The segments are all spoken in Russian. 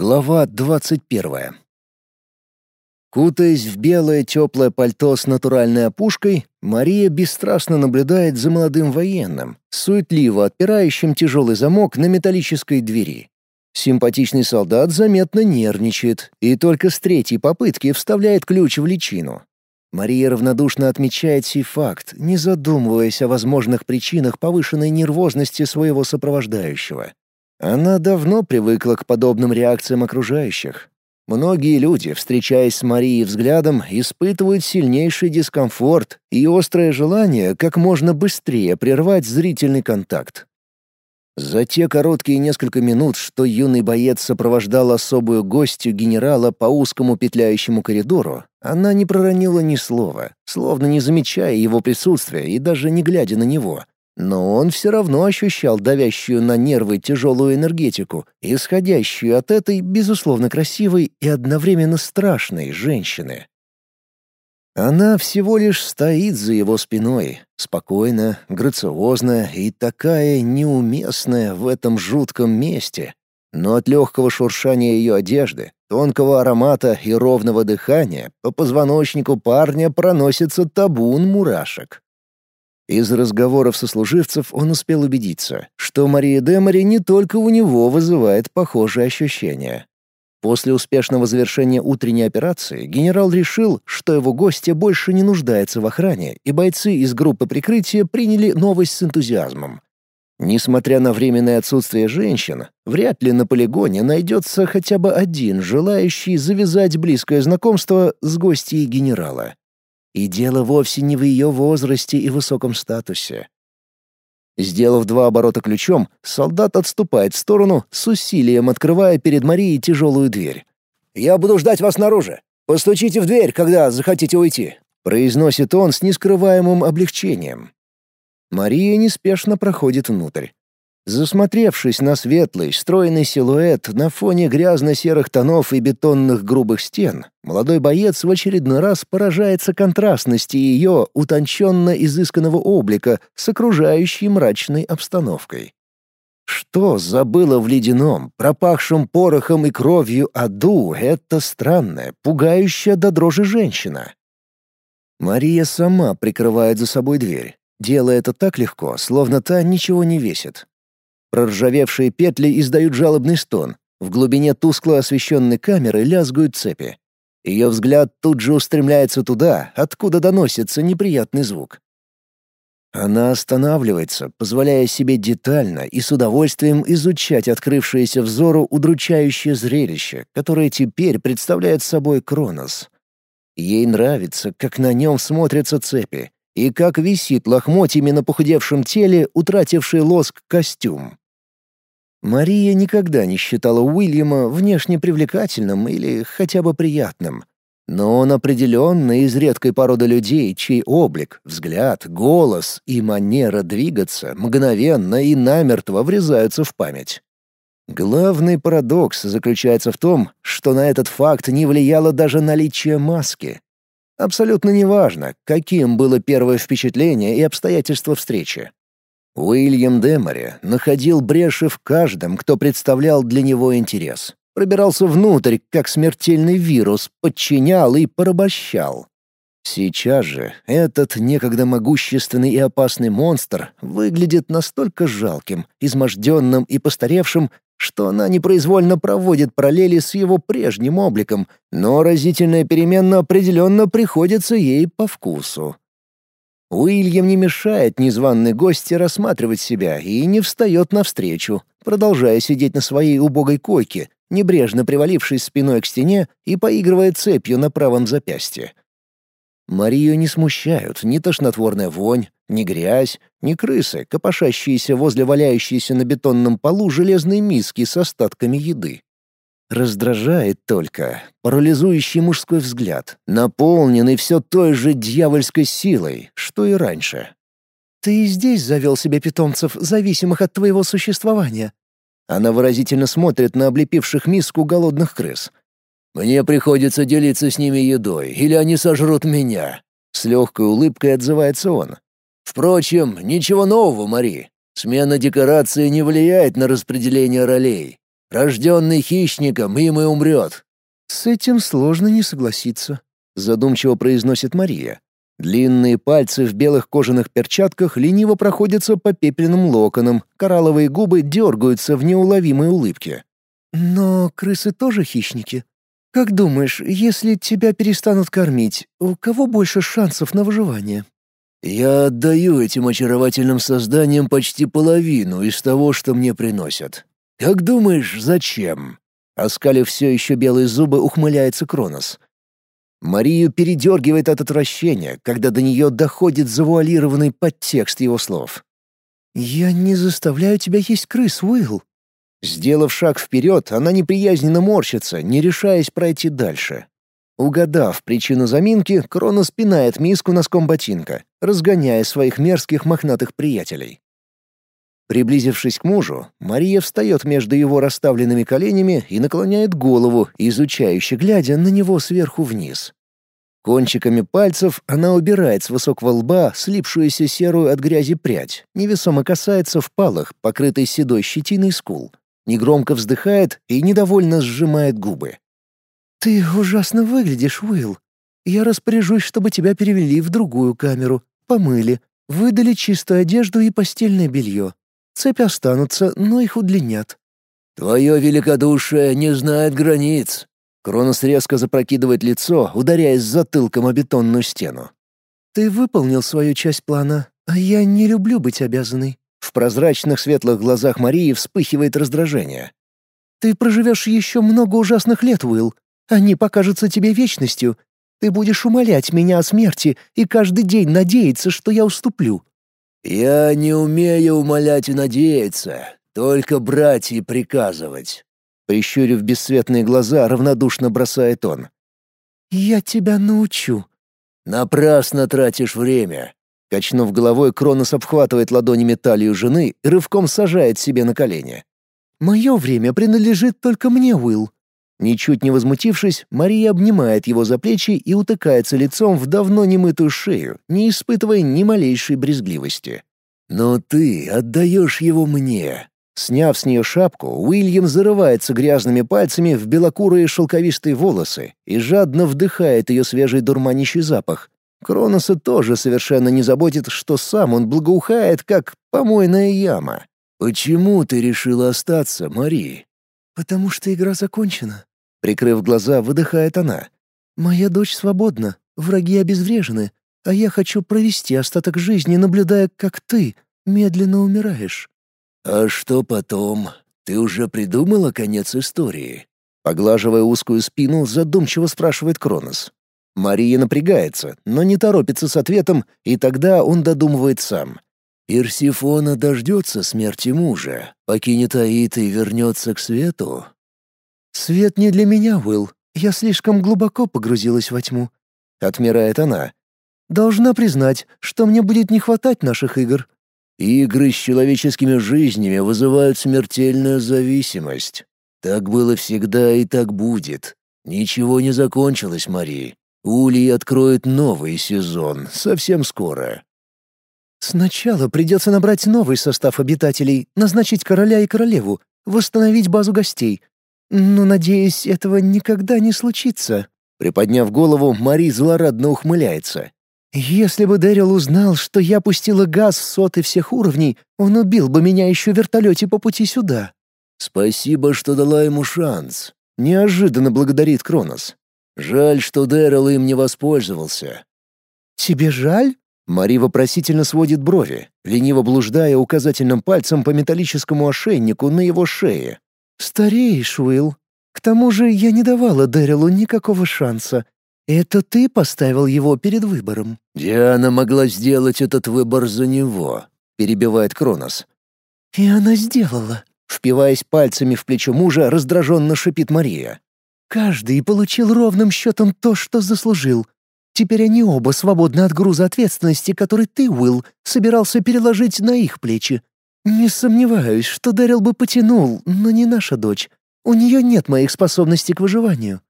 Глава двадцать первая. Кутаясь в белое теплое пальто с натуральной опушкой, Мария бесстрастно наблюдает за молодым военным, суетливо отпирающим тяжелый замок на металлической двери. Симпатичный солдат заметно нервничает и только с третьей попытки вставляет ключ в личину. Мария равнодушно отмечает сей факт, не задумываясь о возможных причинах повышенной нервозности своего сопровождающего. Она давно привыкла к подобным реакциям окружающих. Многие люди, встречаясь с Марией взглядом, испытывают сильнейший дискомфорт и острое желание как можно быстрее прервать зрительный контакт. За те короткие несколько минут, что юный боец сопровождал особую гостью генерала по узкому петляющему коридору, она не проронила ни слова, словно не замечая его присутствия и даже не глядя на него, но он все равно ощущал давящую на нервы тяжелую энергетику, исходящую от этой, безусловно, красивой и одновременно страшной женщины. Она всего лишь стоит за его спиной, спокойно, грациозно и такая неуместная в этом жутком месте. Но от легкого шуршания ее одежды, тонкого аромата и ровного дыхания по позвоночнику парня проносится табун мурашек. Из разговоров сослуживцев он успел убедиться, что Мария Демари не только у него вызывает похожие ощущения. После успешного завершения утренней операции генерал решил, что его гостья больше не нуждается в охране, и бойцы из группы прикрытия приняли новость с энтузиазмом. Несмотря на временное отсутствие женщин, вряд ли на полигоне найдется хотя бы один желающий завязать близкое знакомство с гостьей генерала. И дело вовсе не в ее возрасте и высоком статусе. Сделав два оборота ключом, солдат отступает в сторону, с усилием открывая перед Марией тяжелую дверь. «Я буду ждать вас снаружи. Постучите в дверь, когда захотите уйти», — произносит он с нескрываемым облегчением. Мария неспешно проходит внутрь. Засмотревшись на светлый, стройный силуэт на фоне грязно-серых тонов и бетонных грубых стен, молодой боец в очередной раз поражается контрастности ее утонченно изысканного облика с окружающей мрачной обстановкой. Что забыла в ледяном, пропахшем порохом и кровью аду эта странная, пугающая до дрожи женщина? Мария сама прикрывает за собой дверь, делая это так легко, словно та ничего не весит. Проржавевшие петли издают жалобный стон. В глубине тускло освещенной камеры лязгают цепи. Ее взгляд тут же устремляется туда, откуда доносится неприятный звук. Она останавливается, позволяя себе детально и с удовольствием изучать открывшееся взору удручающее зрелище, которое теперь представляет собой Кронос. Ей нравится, как на нем смотрятся цепи, и как висит лохмотьями на похудевшем теле утративший лоск костюм. Мария никогда не считала Уильяма внешне привлекательным или хотя бы приятным. Но он определенно из редкой породы людей, чей облик, взгляд, голос и манера двигаться мгновенно и намертво врезаются в память. Главный парадокс заключается в том, что на этот факт не влияло даже наличие маски. Абсолютно неважно, каким было первое впечатление и обстоятельства встречи. Уильям Демори находил бреши в каждом, кто представлял для него интерес. Пробирался внутрь, как смертельный вирус, подчинял и порабощал. Сейчас же этот некогда могущественный и опасный монстр выглядит настолько жалким, изможденным и постаревшим, что она непроизвольно проводит параллели с его прежним обликом, но разительная перемена определенно приходится ей по вкусу. Уильям не мешает незваной гости рассматривать себя и не встает навстречу, продолжая сидеть на своей убогой койке, небрежно привалившись спиной к стене и поигрывая цепью на правом запястье. Марию не смущают ни тошнотворная вонь, ни грязь, ни крысы, копошащиеся возле валяющейся на бетонном полу железной миски с остатками еды. Раздражает только парализующий мужской взгляд, наполненный все той же дьявольской силой, что и раньше. «Ты и здесь завел себе питомцев, зависимых от твоего существования». Она выразительно смотрит на облепивших миску голодных крыс. «Мне приходится делиться с ними едой, или они сожрут меня». С легкой улыбкой отзывается он. «Впрочем, ничего нового, Мари. Смена декорации не влияет на распределение ролей. Рожденный хищником, им и умрет». «С этим сложно не согласиться», — задумчиво произносит Мария. Длинные пальцы в белых кожаных перчатках лениво проходятся по пепельным локонам, коралловые губы дергаются в неуловимой улыбке. «Но крысы тоже хищники. Как думаешь, если тебя перестанут кормить, у кого больше шансов на выживание?» «Я отдаю этим очаровательным созданиям почти половину из того, что мне приносят. Как думаешь, зачем?» Оскалив все еще белые зубы, ухмыляется Кронос. Марию передергивает от отвращения, когда до нее доходит завуалированный подтекст его слов. «Я не заставляю тебя есть крыс, Уилл». Сделав шаг вперед, она неприязненно морщится, не решаясь пройти дальше. Угадав причину заминки, Крона спинает миску носком ботинка, разгоняя своих мерзких мохнатых приятелей. Приблизившись к мужу, Мария встает между его расставленными коленями и наклоняет голову, изучающе глядя на него сверху вниз. Кончиками пальцев она убирает с высокого лба слипшуюся серую от грязи прядь, невесомо касается впалых, покрытой седой щетиной скул, негромко вздыхает и недовольно сжимает губы. «Ты ужасно выглядишь, Уилл. Я распоряжусь, чтобы тебя перевели в другую камеру, помыли, выдали чистую одежду и постельное белье. Цепи останутся, но их удлинят». «Твое великодушие не знает границ». Кронос резко запрокидывает лицо, ударяясь затылком о бетонную стену. «Ты выполнил свою часть плана, а я не люблю быть обязанной». В прозрачных светлых глазах Марии вспыхивает раздражение. «Ты проживешь еще много ужасных лет, Уилл. Они покажутся тебе вечностью. Ты будешь умолять меня о смерти и каждый день надеяться, что я уступлю. «Я не умею умолять и надеяться, только брать и приказывать». Прищурив бесцветные глаза, равнодушно бросает он. «Я тебя научу». «Напрасно тратишь время». Качнув головой, Кронос обхватывает ладонями талию жены и рывком сажает себе на колени. «Мое время принадлежит только мне, Уилл. Ничуть не возмутившись, Мария обнимает его за плечи и утыкается лицом в давно немытую шею, не испытывая ни малейшей брезгливости. «Но ты отдаешь его мне». Сняв с нее шапку, Уильям зарывается грязными пальцами в белокурые шелковистые волосы и жадно вдыхает ее свежий дурманящий запах. Кроноса тоже совершенно не заботит, что сам он благоухает, как помойная яма. «Почему ты решила остаться, Мари?» «Потому что игра закончена», Прикрыв глаза, выдыхает она. «Моя дочь свободна, враги обезврежены, а я хочу провести остаток жизни, наблюдая, как ты медленно умираешь». «А что потом? Ты уже придумала конец истории?» Поглаживая узкую спину, задумчиво спрашивает Кронос. Мария напрягается, но не торопится с ответом, и тогда он додумывает сам. «Персифона дождется смерти мужа, покинет Аид и вернется к свету?» «Свет не для меня, Уилл. Я слишком глубоко погрузилась во тьму», — отмирает она. «Должна признать, что мне будет не хватать наших игр». «Игры с человеческими жизнями вызывают смертельную зависимость. Так было всегда и так будет. Ничего не закончилось, Мари. Улей откроет новый сезон совсем скоро». «Сначала придется набрать новый состав обитателей, назначить короля и королеву, восстановить базу гостей, но, надеюсь, этого никогда не случится. Приподняв голову, Мари злорадно ухмыляется. «Если бы Дэрил узнал, что я пустила газ в соты всех уровней, он убил бы меня еще в вертолете по пути сюда». «Спасибо, что дала ему шанс», — неожиданно благодарит Кронос. «Жаль, что Дэрил им не воспользовался». «Тебе жаль?» Мари вопросительно сводит брови, лениво блуждая указательным пальцем по металлическому ошейнику на его шее. «Стареешь, Уилл. К тому же я не давала Дэрилу никакого шанса. Это ты поставил его перед выбором». «Диана могла сделать этот выбор за него», — перебивает Кронос. «И она сделала», — впиваясь пальцами в плечо мужа, раздраженно шипит Мария. «Каждый получил ровным счетом то, что заслужил. Теперь они оба свободны от груза ответственности, который ты, Уилл, собирался переложить на их плечи. «Не сомневаюсь, что Дэрил бы потянул, но не наша дочь. У нее нет моих способностей к выживанию».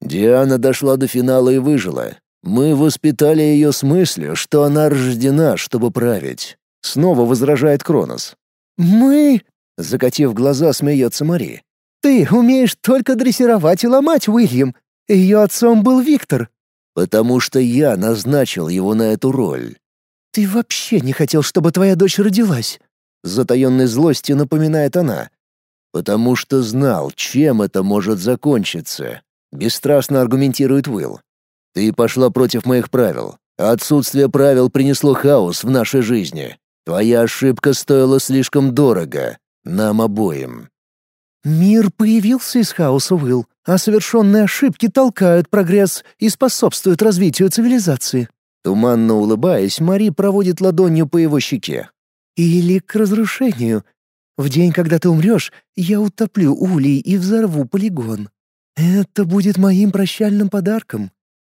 Диана дошла до финала и выжила. Мы воспитали ее с мыслью, что она рождена, чтобы править. Снова возражает Кронос. «Мы...» — закатив глаза, смеется Мари. Ты умеешь только дрессировать и ломать, Уильям. Ее отцом был Виктор». «Потому что я назначил его на эту роль». «Ты вообще не хотел, чтобы твоя дочь родилась?» С затаенной злостью напоминает она. «Потому что знал, чем это может закончиться», — бесстрастно аргументирует Уилл. «Ты пошла против моих правил. Отсутствие правил принесло хаос в нашей жизни. Твоя ошибка стоила слишком дорого. Нам обоим». «Мир появился из хаоса, Уилл, а совершенные ошибки толкают прогресс и способствуют развитию цивилизации». Туманно улыбаясь, Мари проводит ладонью по его щеке. «Или к разрушению. В день, когда ты умрешь, я утоплю улей и взорву полигон. Это будет моим прощальным подарком.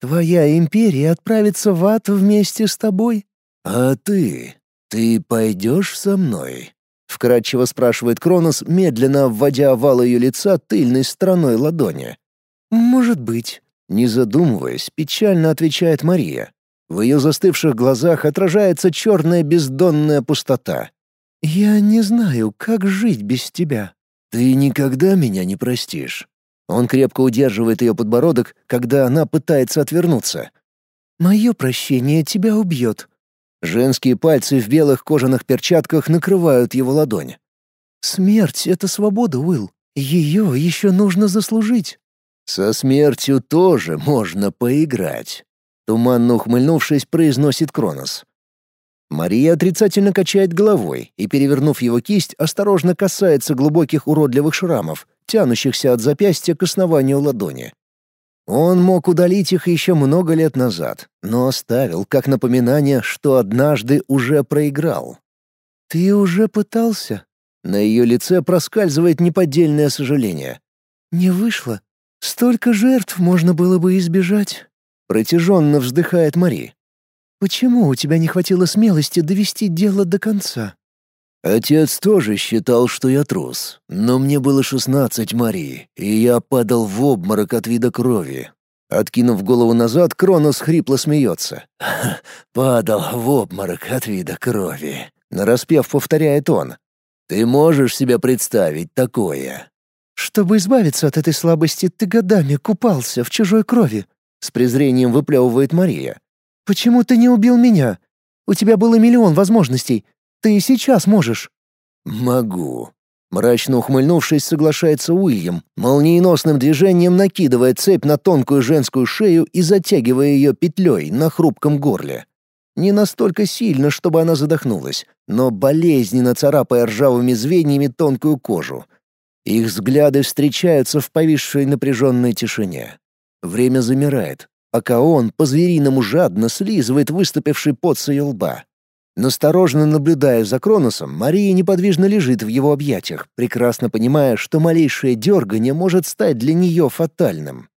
Твоя империя отправится в ад вместе с тобой». «А ты? Ты пойдешь со мной?» — вкратчиво спрашивает Кронос, медленно вводя овал ее лица тыльной стороной ладони. «Может быть». Не задумываясь, печально отвечает Мария. В ее застывших глазах отражается черная бездонная пустота. «Я не знаю, как жить без тебя». «Ты никогда меня не простишь». Он крепко удерживает ее подбородок, когда она пытается отвернуться. «Мое прощение тебя убьет». Женские пальцы в белых кожаных перчатках накрывают его ладонь. «Смерть — это свобода, Уилл. Ее еще нужно заслужить». «Со смертью тоже можно поиграть», — туманно ухмыльнувшись, произносит Кронос. Мария отрицательно качает головой и, перевернув его кисть, осторожно касается глубоких уродливых шрамов, тянущихся от запястья к основанию ладони. Он мог удалить их еще много лет назад, но оставил как напоминание, что однажды уже проиграл. «Ты уже пытался?» На ее лице проскальзывает неподдельное сожаление. «Не вышло. Столько жертв можно было бы избежать». Протяженно вздыхает Мари. «Почему у тебя не хватило смелости довести дело до конца?» Отец тоже считал, что я трус, но мне было шестнадцать, Марии, и я падал в обморок от вида крови. Откинув голову назад, Кронос хрипло смеется. «Падал в обморок от вида крови», — нараспев повторяет он. «Ты можешь себе представить такое?» «Чтобы избавиться от этой слабости, ты годами купался в чужой крови», — с презрением выплевывает Мария. «Почему ты не убил меня? У тебя было миллион возможностей. Ты и сейчас можешь». «Могу». Мрачно ухмыльнувшись, соглашается Уильям, молниеносным движением накидывая цепь на тонкую женскую шею и затягивая ее петлей на хрупком горле. Не настолько сильно, чтобы она задохнулась, но болезненно царапая ржавыми звеньями тонкую кожу. Их взгляды встречаются в повисшей напряженной тишине. Время замирает, пока он по-звериному жадно слизывает выступивший пот с ее лба. Настороженно наблюдая за Кроносом, Мария неподвижно лежит в его объятиях, прекрасно понимая, что малейшее дергание может стать для нее фатальным.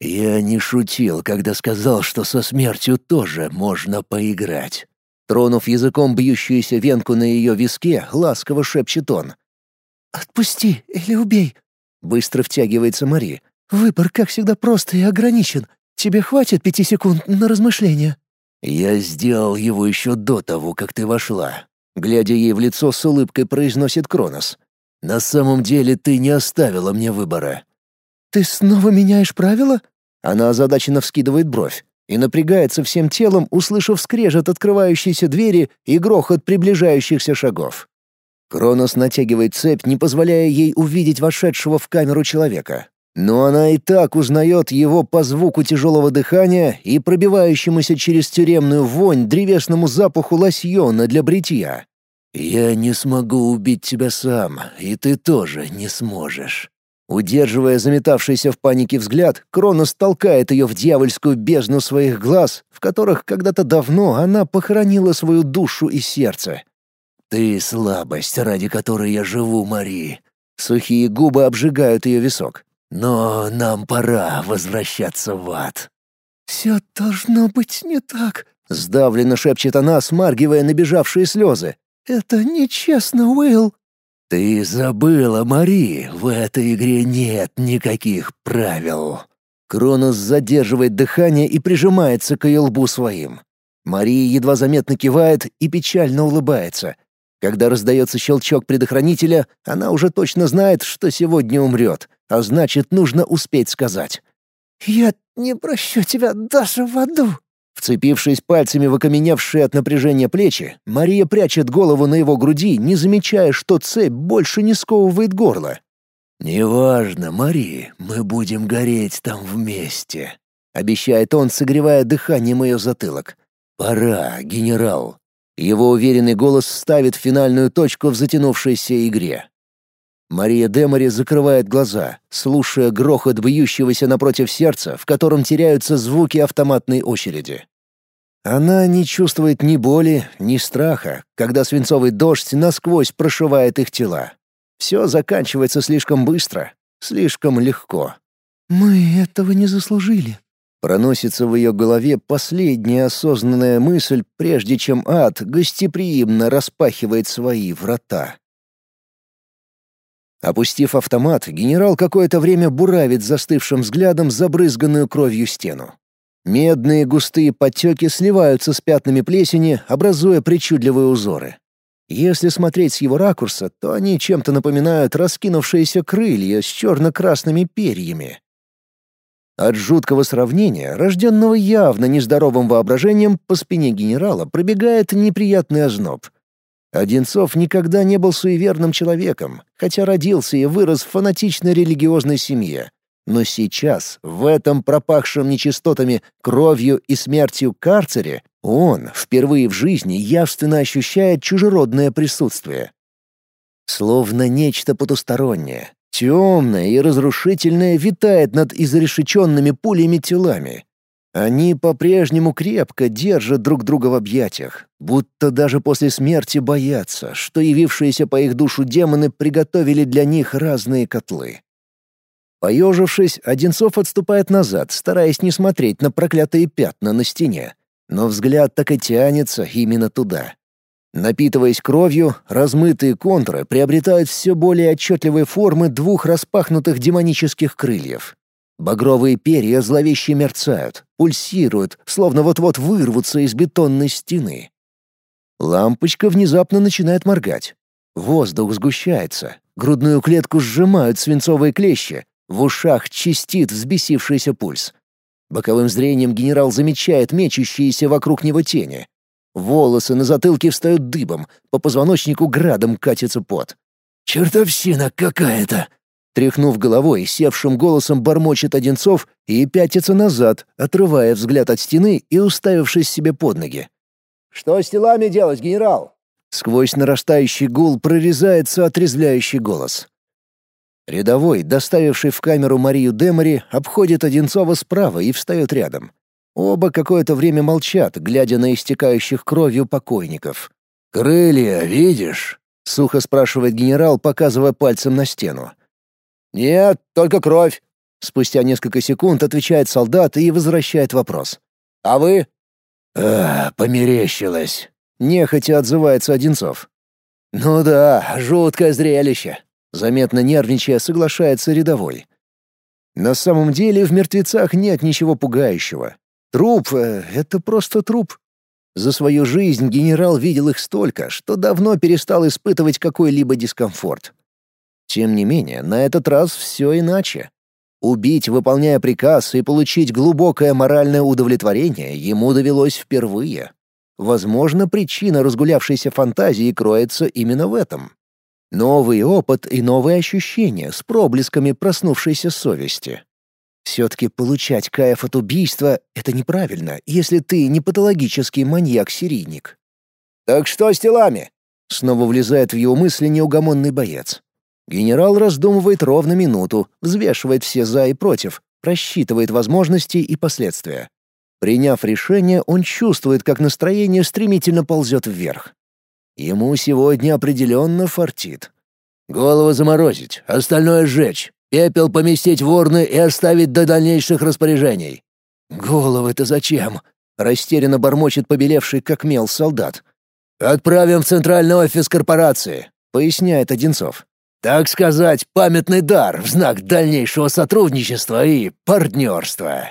«Я не шутил, когда сказал, что со смертью тоже можно поиграть». Тронув языком бьющуюся венку на ее виске, ласково шепчет он. «Отпусти или убей!» Быстро втягивается Мари. «Выбор, как всегда, прост и ограничен. Тебе хватит пяти секунд на размышление?» «Я сделал его еще до того, как ты вошла», — глядя ей в лицо с улыбкой произносит Кронос. «На самом деле ты не оставила мне выбора». «Ты снова меняешь правила?» Она озадаченно вскидывает бровь и напрягается всем телом, услышав скрежет открывающейся двери и грохот приближающихся шагов. Кронос натягивает цепь, не позволяя ей увидеть вошедшего в камеру человека. Но она и так узнает его по звуку тяжелого дыхания и пробивающемуся через тюремную вонь древесному запаху лосьона для бритья. «Я не смогу убить тебя сам, и ты тоже не сможешь». Удерживая заметавшийся в панике взгляд, Кронос толкает ее в дьявольскую бездну своих глаз, в которых когда-то давно она похоронила свою душу и сердце. «Ты слабость, ради которой я живу, Мари». Сухие губы обжигают ее висок. Но нам пора возвращаться в ад». «Все должно быть не так», — сдавленно шепчет она, смаргивая набежавшие слезы. «Это нечестно, Уилл». «Ты забыла, Мари, в этой игре нет никаких правил». Кронос задерживает дыхание и прижимается к ее лбу своим. Мария едва заметно кивает и печально улыбается. Когда раздается щелчок предохранителя, она уже точно знает, что сегодня умрет, а значит, нужно успеть сказать. «Я не прощу тебя даже в аду!» Вцепившись пальцами в окаменевшие от напряжения плечи, Мария прячет голову на его груди, не замечая, что цепь больше не сковывает горло. «Неважно, Мария, мы будем гореть там вместе», — обещает он, согревая дыханием ее затылок. «Пора, генерал». Его уверенный голос ставит финальную точку в затянувшейся игре. Мария Демари закрывает глаза, слушая грохот бьющегося напротив сердца, в котором теряются звуки автоматной очереди. Она не чувствует ни боли, ни страха, когда свинцовый дождь насквозь прошивает их тела. Все заканчивается слишком быстро, слишком легко. «Мы этого не заслужили», Проносится в ее голове последняя осознанная мысль, прежде чем ад гостеприимно распахивает свои врата. Опустив автомат, генерал какое-то время буравит застывшим взглядом забрызганную кровью стену. Медные густые подтеки сливаются с пятнами плесени, образуя причудливые узоры. Если смотреть с его ракурса, то они чем-то напоминают раскинувшиеся крылья с черно-красными перьями. От жуткого сравнения, рожденного явно нездоровым воображением, по спине генерала пробегает неприятный озноб. Одинцов никогда не был суеверным человеком, хотя родился и вырос в фанатичной религиозной семье. Но сейчас, в этом пропахшем нечистотами, кровью и смертью карцере, он впервые в жизни явственно ощущает чужеродное присутствие. Словно нечто потустороннее, темное и разрушительное витает над изрешеченными пулями телами. Они по-прежнему крепко держат друг друга в объятиях, будто даже после смерти боятся, что явившиеся по их душу демоны приготовили для них разные котлы. Поежившись, Одинцов отступает назад, стараясь не смотреть на проклятые пятна на стене. Но взгляд так и тянется именно туда. Напитываясь кровью, размытые контуры приобретают все более отчетливые формы двух распахнутых демонических крыльев. Багровые перья зловеще мерцают, пульсируют, словно вот-вот вырвутся из бетонной стены. Лампочка внезапно начинает моргать. Воздух сгущается, грудную клетку сжимают свинцовые клещи, в ушах чистит взбесившийся пульс. Боковым зрением генерал замечает мечущиеся вокруг него тени. Волосы на затылке встают дыбом, по позвоночнику градом катится пот. «Чертовщина какая-то!» Тряхнув головой, севшим голосом бормочет Одинцов и пятится назад, отрывая взгляд от стены и уставившись себе под ноги. «Что с телами делать, генерал?» Сквозь нарастающий гул прорезается отрезвляющий голос. Рядовой, доставивший в камеру Марию Демори, обходит Одинцова справа и встает рядом. Оба какое-то время молчат, глядя на истекающих кровью покойников. «Крылья видишь?» — сухо спрашивает генерал, показывая пальцем на стену. «Нет, только кровь», — спустя несколько секунд отвечает солдат и возвращает вопрос. «А вы?» «А, померещилось», — нехотя отзывается Одинцов. «Ну да, жуткое зрелище», — заметно нервничая соглашается рядовой. На самом деле в мертвецах нет ничего пугающего. Труп э, — это просто труп. За свою жизнь генерал видел их столько, что давно перестал испытывать какой-либо дискомфорт. Тем не менее, на этот раз все иначе. Убить, выполняя приказ, и получить глубокое моральное удовлетворение ему довелось впервые. Возможно, причина разгулявшейся фантазии кроется именно в этом. Новый опыт и новые ощущения с проблесками проснувшейся совести. Все-таки получать кайф от убийства — это неправильно, если ты не патологический маньяк-серийник. «Так что с телами?» — снова влезает в его мысли неугомонный боец. Генерал раздумывает ровно минуту, взвешивает все «за» и «против», просчитывает возможности и последствия. Приняв решение, он чувствует, как настроение стремительно ползет вверх. Ему сегодня определенно фартит. Голову заморозить, остальное сжечь. Пепел поместить в урны и оставить до дальнейших распоряжений. Головы-то зачем? Растерянно бормочет побелевший как мел солдат. Отправим в центральный офис корпорации, поясняет Одинцов. Так сказать, памятный дар в знак дальнейшего сотрудничества и партнерства.